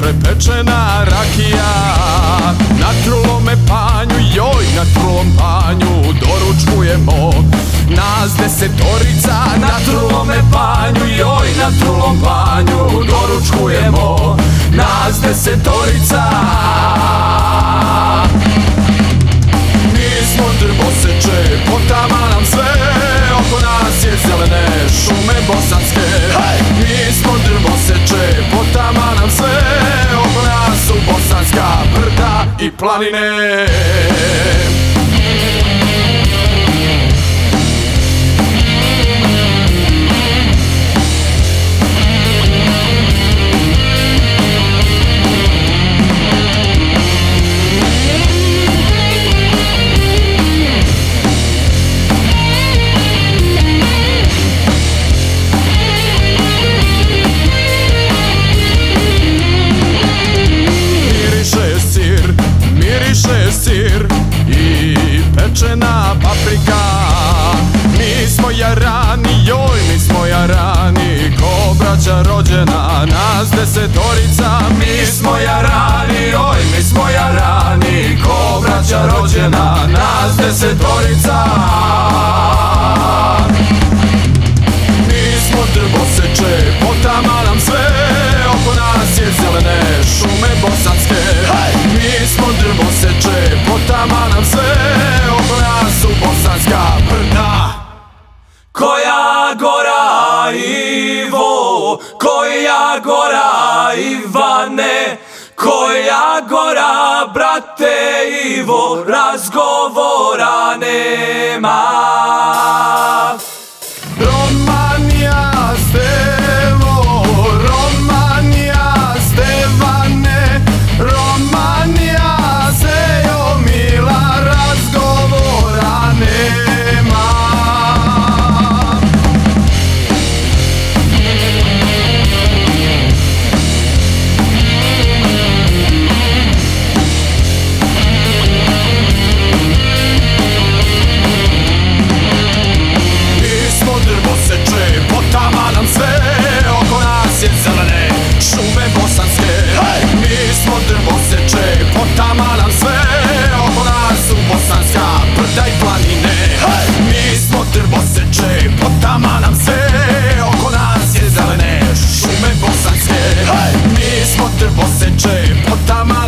Prepečena rakija. Na trulome panju, joj na trulom panju Doručkujemo. Nas desetorica Na trulome panju, joj na trulom panju Doručkujemo. Nas desetorica i planine pečena paprika. Mi smo jarani, joj mi smo jarani. Ko braća rođena, nas desetorica. Mi smo jarani, joj mi smo jarani. Ko braća rođena, nas desetorica Koja gora Ivane? Koja gora brate Ivo, razgovora nema potama nam sve Oko nas je zelene šume bosanske Mi smo drvoseče, potama